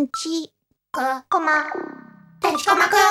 んちこ、こま、てちこまくん。